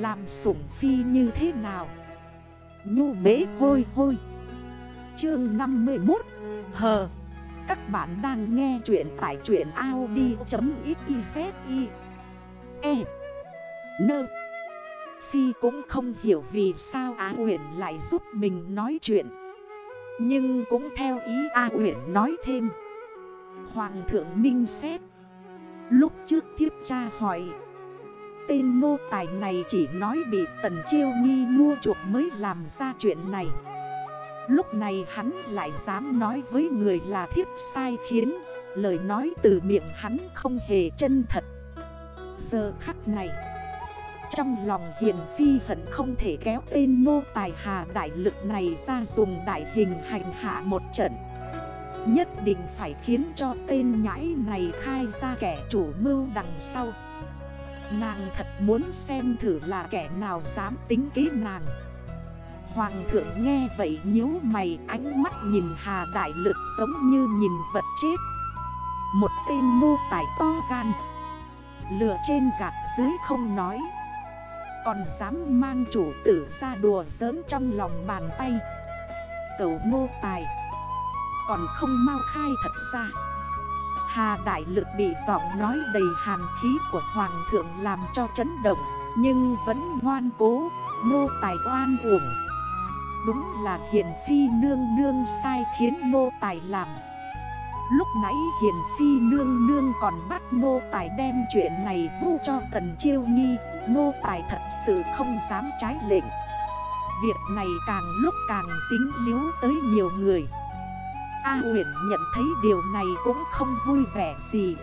Làm sủng phi như thế nào? Nhu bế hôi hôi. Chương 51 Hờ. Các bạn đang nghe chuyện tại chuyện Audi.xyz E. Nơ. Phi cũng không hiểu vì sao Á Uyển lại giúp mình nói chuyện. Nhưng cũng theo ý A Uyển nói thêm. Hoàng thượng minh xét. Lúc trước thiếp cha hỏi Tên nô tài này chỉ nói bị tần chiêu nghi mua chuộc mới làm ra chuyện này. Lúc này hắn lại dám nói với người là thiếp sai khiến, Lời nói từ miệng hắn không hề chân thật. Giờ khắc này, Trong lòng hiền phi hận không thể kéo tên nô tài hà đại lực này ra dùng đại hình hành hạ một trận. Nhất định phải khiến cho tên nhãi này khai ra kẻ chủ mưu đằng sau. Nàng thật muốn xem thử là kẻ nào dám tính kế nàng. Hoàng thượng nghe vậy nhíu mày, ánh mắt nhìn Hà Đại Lực giống như nhìn vật chết. Một tên mô tài to gan Lửa trên gạt dưới không nói. Còn dám mang chủ tử ra đùa giỡn trong lòng bàn tay. Cậu mô tài, Còn không mau khai thật ra. Hà Đại Lực bị giọng nói đầy hàn khí của Hoàng thượng làm cho chấn động Nhưng vẫn ngoan cố, nô tài oan uổng. Đúng là hiền phi nương nương sai khiến nô tài làm. Lúc nãy hiền phi nương nương còn bắt nô tài đem chuyện này vu cho tần chiêu nghi Nô tài thật sự không dám trái lệnh. Việc này càng lúc càng dính líu tới nhiều người. A huyền nhận thấy điều này cũng không vui vẻ gì.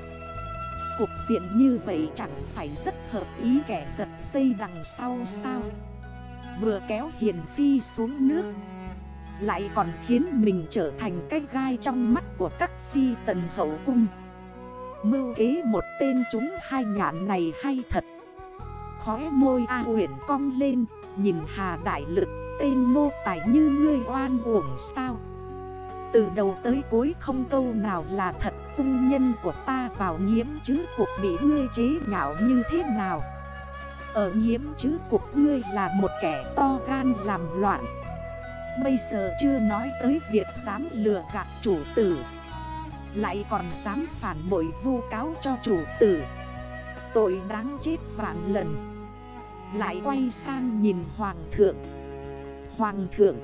Cục diện như vậy chẳng phải rất hợp ý kẻ giật dây đằng sau sao? Vừa kéo hiền phi xuống nước, Lại còn khiến mình trở thành cái gai trong mắt của các phi tần hậu cung. Mưu kế một tên chúng hai nhạn này hay thật. Khóe môi A huyền cong lên, Nhìn Hà Đại Lực, Tên nô tài như ngươi oan uổng sao? Từ đầu tới cuối không câu nào là thật. Cung nhân của ta vào nhiễm chứ cuộc bị ngươi chế nhạo như thế nào? Ở nhiễm chứ cuộc ngươi là một kẻ to gan làm loạn. Bây giờ chưa nói tới việc dám lừa gạt chủ tử, Lại còn dám phản bội vu cáo cho chủ tử. Tội đáng chết vạn lần. Lại quay sang nhìn hoàng thượng. Hoàng thượng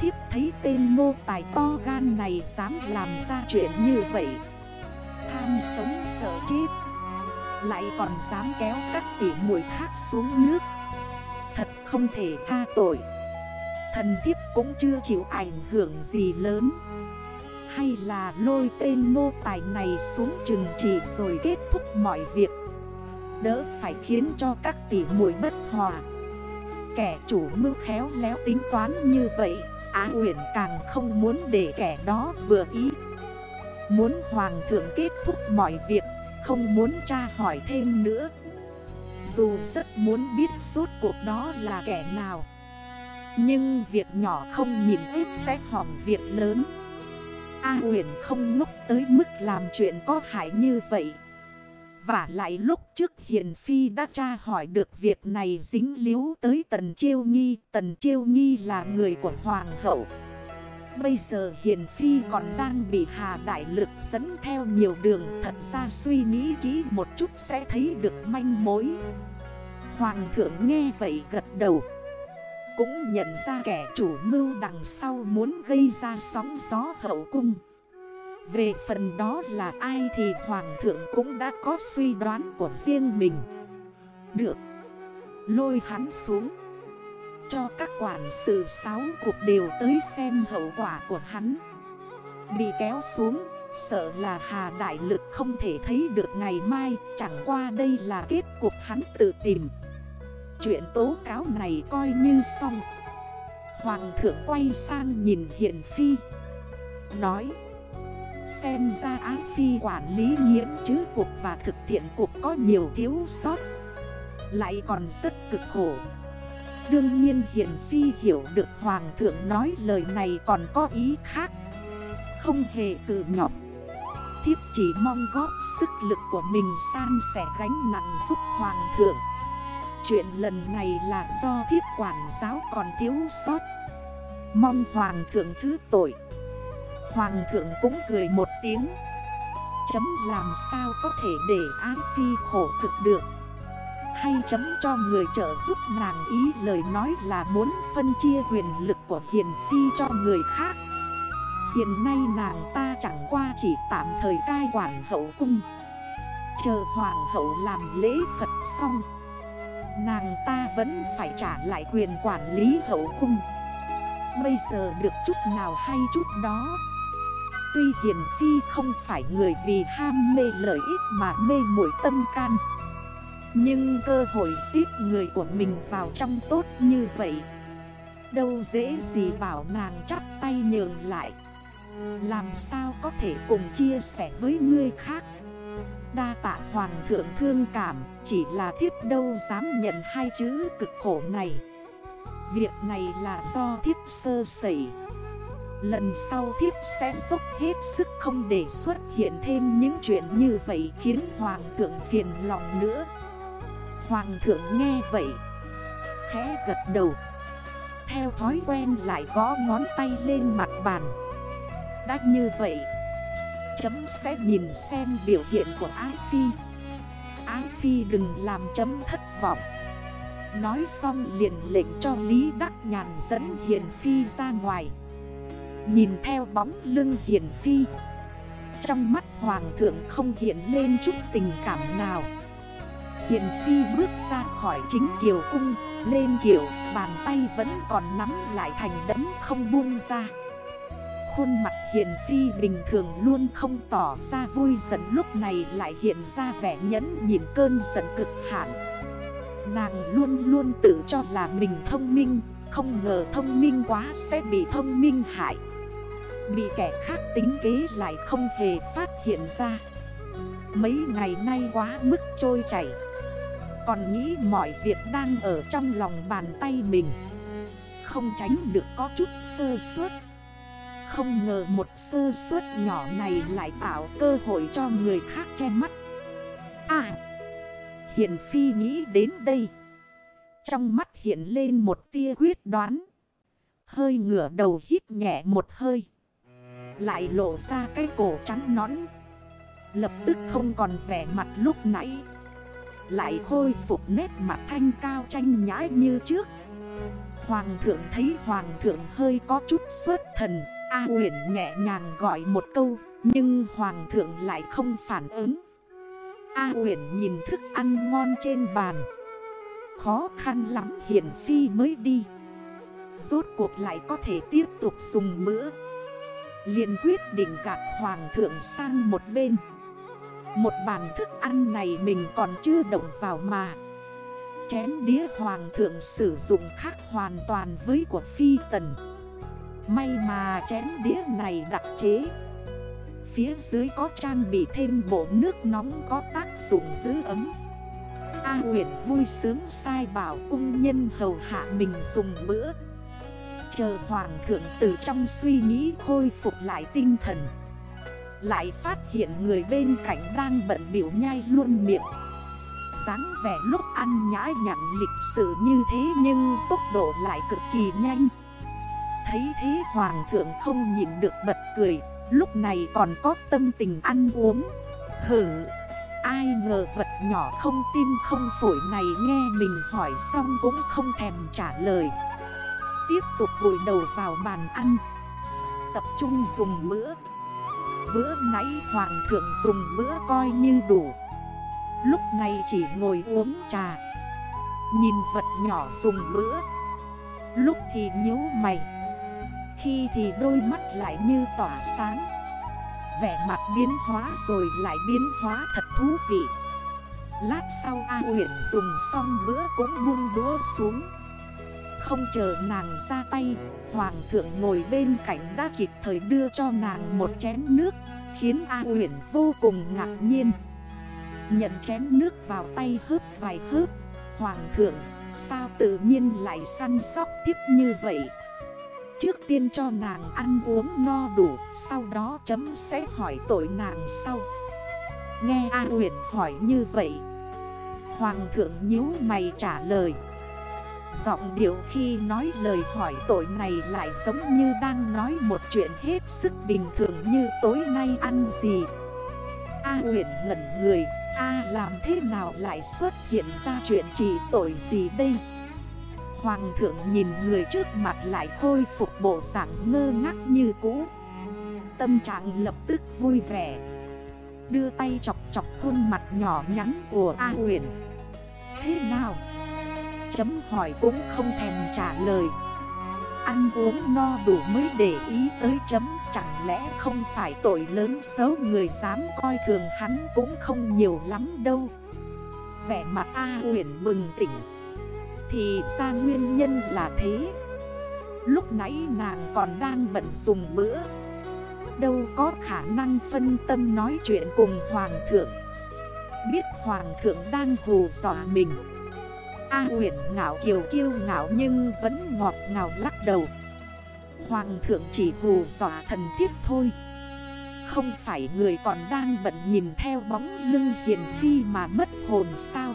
Thiếp thấy tên nô tài to gan này dám làm ra chuyện như vậy. Tham sống sợ chết. Lại còn dám kéo các tỉ muội khác xuống nước. Thật không thể tha tội. Thần thiếp cũng chưa chịu ảnh hưởng gì lớn. Hay là lôi tên nô tài này xuống chừng trị rồi kết thúc mọi việc. Đỡ phải khiến cho các tỉ muội bất hòa. Kẻ chủ mưu khéo léo tính toán như vậy. Á Uyển càng không muốn để kẻ đó vừa ý. Muốn Hoàng thượng kết thúc mọi việc, Không muốn tra hỏi thêm nữa. Dù rất muốn biết suốt cuộc đó là kẻ nào. Nhưng việc nhỏ không nhìn hết sẽ hỏng việc lớn. A Uyển không ngốc tới mức làm chuyện có hại như vậy và lại lúc trước Hiền Phi đã tra hỏi được việc này dính líu tới Tần Chiêu Nghi. Tần Chiêu Nghi là người của Hoàng hậu. Bây giờ Hiền Phi còn đang bị Hà Đại Lực dẫn theo nhiều đường Thật ra suy nghĩ kỹ một chút sẽ thấy được manh mối Hoàng thượng nghe vậy gật đầu Cũng nhận ra kẻ chủ mưu đằng sau muốn gây ra sóng gió hậu cung về phần đó là ai thì Hoàng thượng cũng đã có suy đoán của riêng mình. Được. Lôi hắn xuống. Cho các quản sự sáu cuộc đều tới xem hậu quả của hắn. Bị kéo xuống, Sợ là Hà Đại Lực không thể thấy được ngày mai, Chẳng qua đây là kết cục hắn tự tìm. Chuyện tố cáo này coi như xong. Hoàng thượng quay sang nhìn Hiền Phi. Nói Xem ra ái phi quản lý nhiễm chứ cục và thực thiện cục có nhiều thiếu sót. Lại còn rất cực khổ. Đương nhiên Hiển Phi hiểu được Hoàng thượng nói lời này còn có ý khác. Không hề cự nhọc Thiếp chỉ mong góp sức lực của mình san sẻ gánh nặng giúp Hoàng thượng. Chuyện lần này là do thiếp quản giáo còn thiếu sót. Mong hoàng thượng thứ tội. Hoàng thượng cũng cười một tiếng. Chấm làm sao có thể để ái phi khổ cực được? Hay chấm cho người trợ giúp nàng ý lời nói là muốn phân chia quyền lực của hiền phi cho người khác? Hiện nay nàng ta chẳng qua chỉ tạm thời cai quản hậu cung. Chờ hoàng hậu làm lễ Phật xong, Nàng ta vẫn phải trả lại quyền quản lý hậu cung. Bây giờ được chút nào hay chút đó. Tuy Hiền Phi không phải người vì ham mê lợi ích mà mê muội tâm can, Nhưng cơ hội xếp người của mình vào trong tốt như vậy, Đâu dễ gì bảo nàng chắp tay nhường lại. Làm sao có thể cùng chia sẻ với người khác? Đa tạ hoàng thượng thương cảm, Chỉ là thiếp đâu dám nhận hai chữ cực khổ này. Việc này là do thiếp sơ sẩy. Lần sau thiếp sẽ dốc hết sức không để xuất hiện thêm những chuyện như vậy Khiến hoàng thượng phiền lòng nữa. Hoàng thượng nghe vậy, Khẽ gật đầu. Theo thói quen lại gõ ngón tay lên mặt bàn. Đã như vậy, Chấm sẽ nhìn xem biểu hiện của Ái Phi. Ái Phi đừng làm chấm thất vọng. Nói xong liền lệnh cho Lý Đắc Nhàn dẫn Hiền Phi ra ngoài. Nhìn theo bóng lưng Hiền Phi. Trong mắt Hoàng thượng không hiện lên chút tình cảm nào. Hiền Phi bước ra khỏi chính kiều cung, Lên kiểu bàn tay vẫn còn nắm lại thành đấm không buông ra. Khuôn mặt Hiền Phi bình thường luôn không tỏ ra vui giận, Lúc này lại hiện ra vẻ nhẫn nhìn cơn giận cực hạn. Nàng luôn luôn tự cho là mình thông minh, Không ngờ thông minh quá sẽ bị thông minh hại. Bị kẻ khác tính kế lại không hề phát hiện ra. Mấy ngày nay quá mức trôi chảy. Còn nghĩ mọi việc đang ở trong lòng bàn tay mình. Không tránh được có chút sơ suất. Không ngờ một sơ suất nhỏ này lại tạo cơ hội cho người khác che mắt. À! Hiền Phi nghĩ đến đây. Trong mắt hiện lên một tia quyết đoán. Hơi ngửa đầu hít nhẹ một hơi lại lộ ra cái cổ trắng nón Lập tức không còn vẻ mặt lúc nãy. Lại khôi phục nét mặt thanh cao tranh nhã như trước. Hoàng thượng thấy hoàng thượng hơi có chút xuất thần. A huyển nhẹ nhàng gọi một câu, Nhưng hoàng thượng lại không phản ứng. A huyển nhìn thức ăn ngon trên bàn. Khó khăn lắm hiển phi mới đi. Rốt cuộc lại có thể tiếp tục dùng bữa liền quyết định gạt hoàng thượng sang một bên. Một bàn thức ăn này mình còn chưa động vào mà. Chén đĩa hoàng thượng sử dụng khác hoàn toàn với của phi tần. May mà chén đĩa này đặc chế. Phía dưới có trang bị thêm bộ nước nóng có tác dụng giữ ấm. A huyền vui sướng sai bảo cung nhân hầu hạ mình dùng bữa Chờ hoàng thượng từ trong suy nghĩ khôi phục lại tinh thần. Lại phát hiện người bên cạnh đang bận biểu nhai luôn miệng. Dáng vẻ lúc ăn nhã nhặn lịch sự như thế nhưng tốc độ lại cực kỳ nhanh. Thấy thế hoàng thượng không nhịn được bật cười, Lúc này còn có tâm tình ăn uống. Hử Ai ngờ vật nhỏ không tim không phổi này nghe mình hỏi xong cũng không thèm trả lời. Tiếp tục vùi đầu vào bàn ăn. Tập trung dùng bữa. Bữa nãy hoàng thượng dùng bữa coi như đủ. Lúc này chỉ ngồi uống trà. Nhìn vật nhỏ dùng bữa. Lúc thì nhíu mày. Khi thì đôi mắt lại như tỏa sáng. Vẻ mặt biến hóa rồi lại biến hóa thật thú vị. Lát sau A huyện dùng xong bữa cũng buông đũa xuống không chờ nàng ra tay, Hoàng thượng ngồi bên cạnh đã kịp thời đưa cho nàng một chén nước, Khiến A huyền vô cùng ngạc nhiên. Nhận chén nước vào tay hớp vài hớp, Hoàng thượng, sao tự nhiên lại săn sóc tiếp như vậy? Trước tiên cho nàng ăn uống no đủ, Sau đó chấm sẽ hỏi tội nàng sau. Nghe A huyền hỏi như vậy, Hoàng thượng nhíu mày trả lời. Giọng điệu khi nói lời hỏi tội này lại giống như đang nói một chuyện hết sức bình thường như tối nay ăn gì. A huyện ngẩn người, A, làm thế nào lại xuất hiện ra chuyện chỉ tội gì đây? Hoàng thượng nhìn người trước mặt lại khôi phục bộ dạng ngơ ngác như cũ. Tâm trạng lập tức vui vẻ. Đưa tay chọc chọc khuôn mặt nhỏ nhắn của A huyện Thế nào? Chấm hỏi cũng không thèm trả lời. Ăn uống no đủ mới để ý tới chấm, Chẳng lẽ không phải tội lớn xấu người dám coi thường hắn cũng không nhiều lắm đâu. Vẻ mặt A huyền bừng tỉnh. Thì ra nguyên nhân là thế. Lúc nãy nàng còn đang bận dùng bữa. Đâu có khả năng phân tâm nói chuyện cùng Hoàng thượng. Biết Hoàng thượng đang hù dọa mình. A huyền ngạo kiều kiêu ngạo nhưng vẫn ngọt ngào lắc đầu. Hoàng thượng chỉ hù dọa thần thiết thôi. Không phải người còn đang bận nhìn theo bóng lưng hiền phi mà mất hồn sao?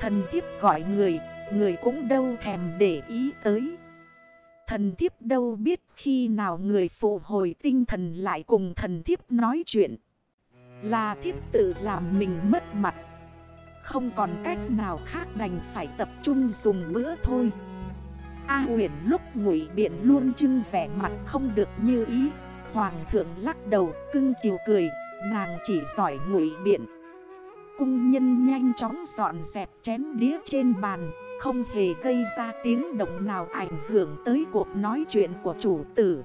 Thần thiếp gọi người, người cũng đâu thèm để ý tới. Thần thiếp đâu biết khi nào người phụ hồi tinh thần lại cùng thần thiếp nói chuyện. Là thiếp tự làm mình mất mặt. Không còn cách nào khác đành phải tập trung dùng bữa thôi. A huyền lúc ngụy biện luôn trưng vẻ mặt không được như ý. Hoàng thượng lắc đầu, cưng chiều cười, Nàng chỉ giỏi ngụy biện. Cung nhân nhanh chóng dọn dẹp chén đĩa trên bàn, Không hề gây ra tiếng động nào ảnh hưởng tới cuộc nói chuyện của chủ tử.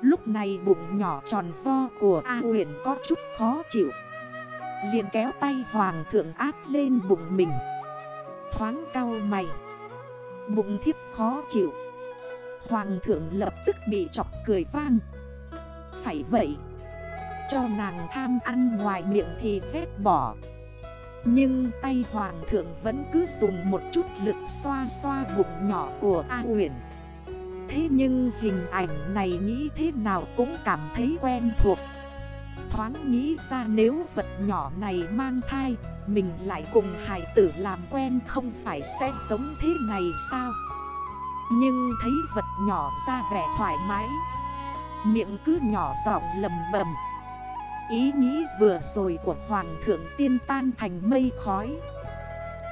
Lúc này bụng nhỏ tròn vo của A huyền có chút khó chịu liền kéo tay hoàng thượng áp lên bụng mình. Thoáng cao mày. Bụng thiếp khó chịu. Hoàng thượng lập tức bị chọc cười vang. Phải vậy, Cho nàng tham ăn ngoài miệng thì phép bỏ. Nhưng tay hoàng thượng vẫn cứ dùng một chút lực xoa xoa bụng nhỏ của A huyền Thế nhưng hình ảnh này nghĩ thế nào cũng cảm thấy quen thuộc. Thoáng nghĩ ra nếu vật nhỏ này mang thai, Mình lại cùng hải tử làm quen không phải sẽ sống thế này sao? Nhưng thấy vật nhỏ ra vẻ thoải mái, Miệng cứ nhỏ giọng lầm bầm. Ý nghĩ vừa rồi của Hoàng thượng tiên tan thành mây khói,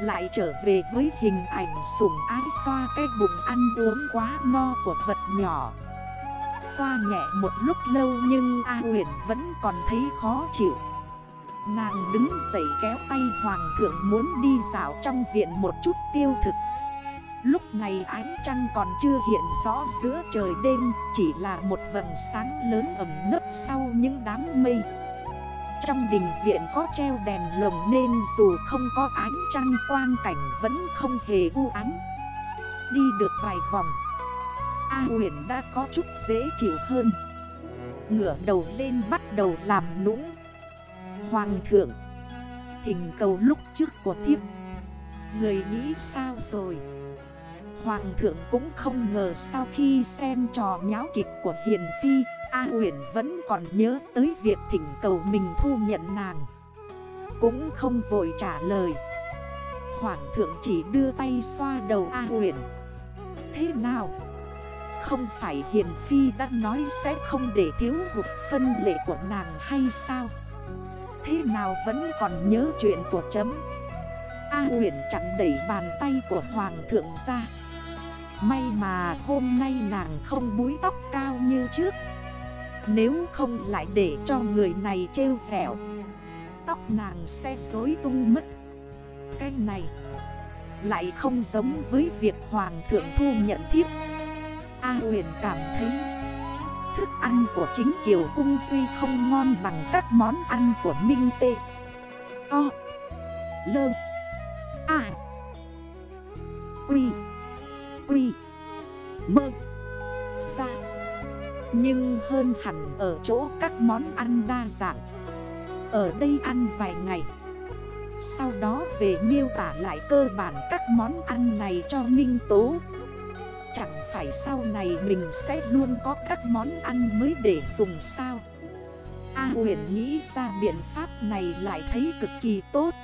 Lại trở về với hình ảnh sủng ái xoa cái bụng ăn uống quá no của vật nhỏ. Xoa nhẹ một lúc lâu nhưng A huyền vẫn còn thấy khó chịu. Nàng đứng dậy kéo tay hoàng thượng muốn đi dạo trong viện một chút tiêu thực. Lúc này ánh trăng còn chưa hiện rõ giữa trời đêm, Chỉ là một vầng sáng lớn ẩm nấp sau những đám mây. Trong đình viện có treo đèn lồng nên dù không có ánh trăng quang cảnh vẫn không hề u ánh Đi được vài vòng A huyền đã có chút dễ chịu hơn. Ngửa đầu lên bắt đầu làm nũng. Hoàng thượng, Thỉnh cầu lúc trước của thiếp. Người nghĩ sao rồi? Hoàng thượng cũng không ngờ sau khi xem trò nháo kịch của Hiền Phi, A huyền vẫn còn nhớ tới việc thỉnh cầu mình thu nhận nàng. Cũng không vội trả lời. Hoàng thượng chỉ đưa tay xoa đầu A huyền. Thế nào? Không phải Hiền Phi đã nói sẽ không để thiếu hụt phân lệ của nàng hay sao? Thế nào vẫn còn nhớ chuyện của chấm? A huyền chặn đẩy bàn tay của Hoàng thượng ra. May mà hôm nay nàng không búi tóc cao như trước. Nếu không lại để cho người này trêu dẻo, Tóc nàng sẽ dối tung mất. Cái này Lại không giống với việc Hoàng thượng thu nhận thiếp. A huyền cảm thấy, Thức ăn của chính Kiều Cung tuy không ngon bằng các món ăn của Minh Tê. O Lơ A Quy Quy Mơ Ra Nhưng hơn hẳn ở chỗ các món ăn đa dạng. Ở đây ăn vài ngày, Sau đó về miêu tả lại cơ bản các món ăn này cho Minh Tố phải sau này mình sẽ luôn có các món ăn mới để dùng sao? A huyền nghĩ ra biện pháp này lại thấy cực kỳ tốt.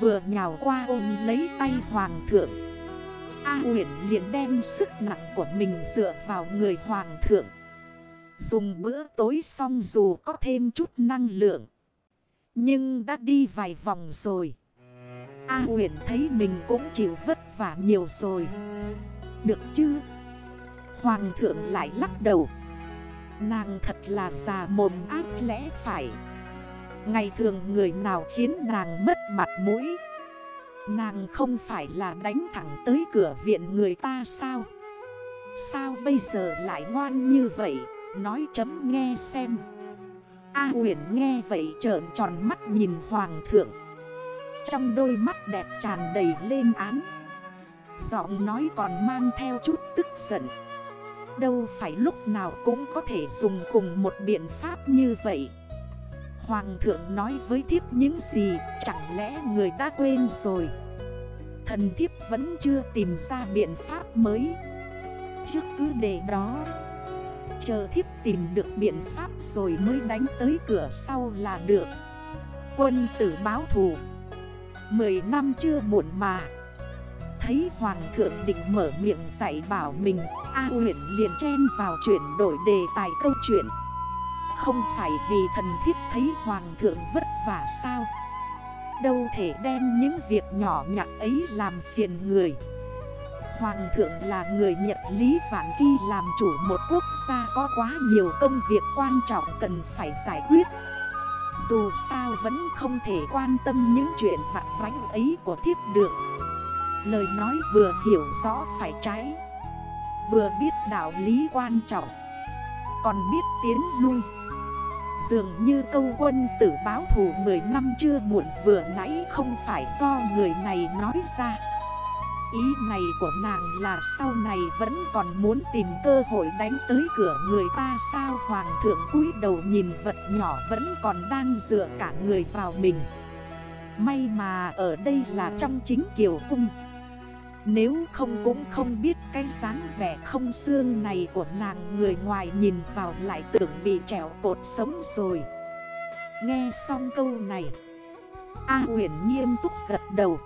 Vừa nhào qua ôm lấy tay hoàng thượng. A huyền liền đem sức nặng của mình dựa vào người hoàng thượng. Dùng bữa tối xong dù có thêm chút năng lượng, Nhưng đã đi vài vòng rồi. A huyền thấy mình cũng chịu vất vả nhiều rồi. Được chứ? Hoàng thượng lại lắc đầu. Nàng thật là già mồm ác lẽ phải. Ngày thường người nào khiến nàng mất mặt mũi? Nàng không phải là đánh thẳng tới cửa viện người ta sao? Sao bây giờ lại ngoan như vậy? Nói chấm nghe xem. A huyền nghe vậy trợn tròn mắt nhìn hoàng thượng. Trong đôi mắt đẹp tràn đầy lên án. Giọng nói còn mang theo chút tức giận. Đâu phải lúc nào cũng có thể dùng cùng một biện pháp như vậy. Hoàng thượng nói với thiếp những gì Chẳng lẽ người đã quên rồi? Thần thiếp vẫn chưa tìm ra biện pháp mới. Trước cứ để đó. Chờ thiếp tìm được biện pháp rồi mới đánh tới cửa sau là được. Quân tử báo thù. Mười năm chưa muộn mà. Thấy hoàng thượng định mở miệng dạy bảo mình A huyện liền chen vào chuyển đổi đề tài câu chuyện. Không phải vì thần thiếp thấy hoàng thượng vất vả sao? Đâu thể đem những việc nhỏ nhặt ấy làm phiền người. Hoàng thượng là người Nhật Lý Vạn Kỳ làm chủ một quốc gia có quá nhiều công việc quan trọng cần phải giải quyết. Dù sao vẫn không thể quan tâm những chuyện vặt vánh ấy của thiếp được. Lời nói vừa hiểu rõ phải trái. Vừa biết đạo lý quan trọng, Còn biết tiến lui. Dường như câu quân tử báo thù 10 năm chưa muộn vừa nãy không phải do người này nói ra. Ý này của nàng là sau này vẫn còn muốn tìm cơ hội đánh tới cửa người ta sao? Hoàng thượng cúi đầu nhìn vật nhỏ vẫn còn đang dựa cả người vào mình. May mà ở đây là trong chính kiều cung nếu không cũng không biết cái dáng vẻ không xương này của nàng người ngoài nhìn vào lại tưởng bị trèo cột sống rồi. Nghe xong câu này, A huyền nghiêm túc gật đầu.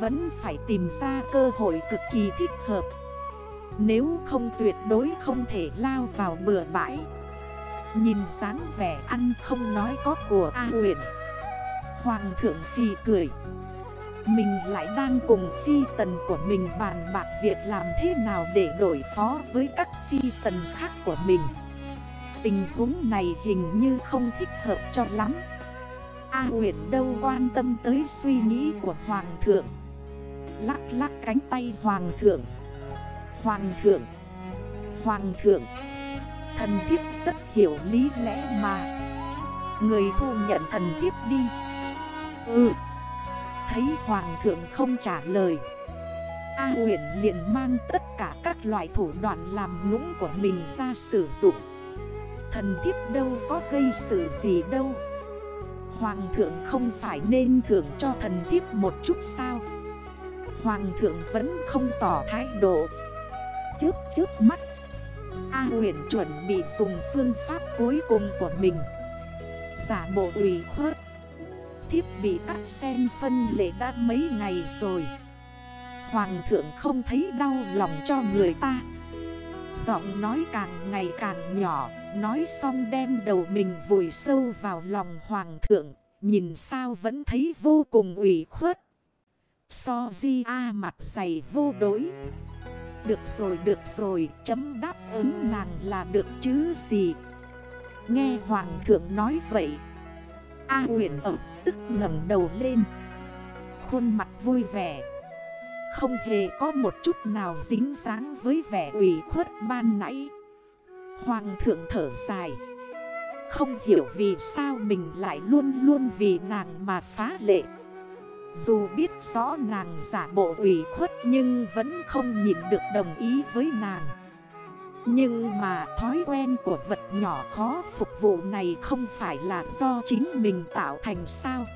Vẫn phải tìm ra cơ hội cực kỳ thích hợp. Nếu không tuyệt đối không thể lao vào bừa bãi. Nhìn dáng vẻ ăn không nói có của A huyền. Hoàng thượng phi cười mình lại đang cùng phi tần của mình bàn bạc việc làm thế nào để đổi phó với các phi tần khác của mình. Tình huống này hình như không thích hợp cho lắm. A huyện đâu quan tâm tới suy nghĩ của Hoàng thượng? Lắc lắc cánh tay Hoàng thượng. Hoàng thượng. Hoàng thượng. Thần thiếp rất hiểu lý lẽ mà. Người thu nhận thần thiếp đi. Ừ. Thấy hoàng thượng không trả lời. A huyện liền mang tất cả các loại thủ đoạn làm nũng của mình ra sử dụng. Thần thiếp đâu có gây sự gì đâu. Hoàng thượng không phải nên thưởng cho thần thiếp một chút sao? Hoàng thượng vẫn không tỏ thái độ. Chớp chớp mắt, A huyện chuẩn bị dùng phương pháp cuối cùng của mình. Giả bộ ủy khuất thiếp bị cắt sen phân lệ đã mấy ngày rồi. Hoàng thượng không thấy đau lòng cho người ta. Giọng nói càng ngày càng nhỏ, Nói xong đem đầu mình vùi sâu vào lòng hoàng thượng, Nhìn sao vẫn thấy vô cùng ủy khuất. So di a mặt dày vô đối. Được rồi được rồi, chấm đáp ứng nàng là được chứ gì? Nghe hoàng thượng nói vậy, A huyền ẩm tức ngẩng đầu lên. Khuôn mặt vui vẻ. Không hề có một chút nào dính dáng với vẻ ủy khuất ban nãy. Hoàng thượng thở dài. Không hiểu vì sao mình lại luôn luôn vì nàng mà phá lệ. Dù biết rõ nàng giả bộ ủy khuất nhưng vẫn không nhìn được đồng ý với nàng nhưng mà thói quen của vật nhỏ khó phục vụ này không phải là do chính mình tạo thành sao?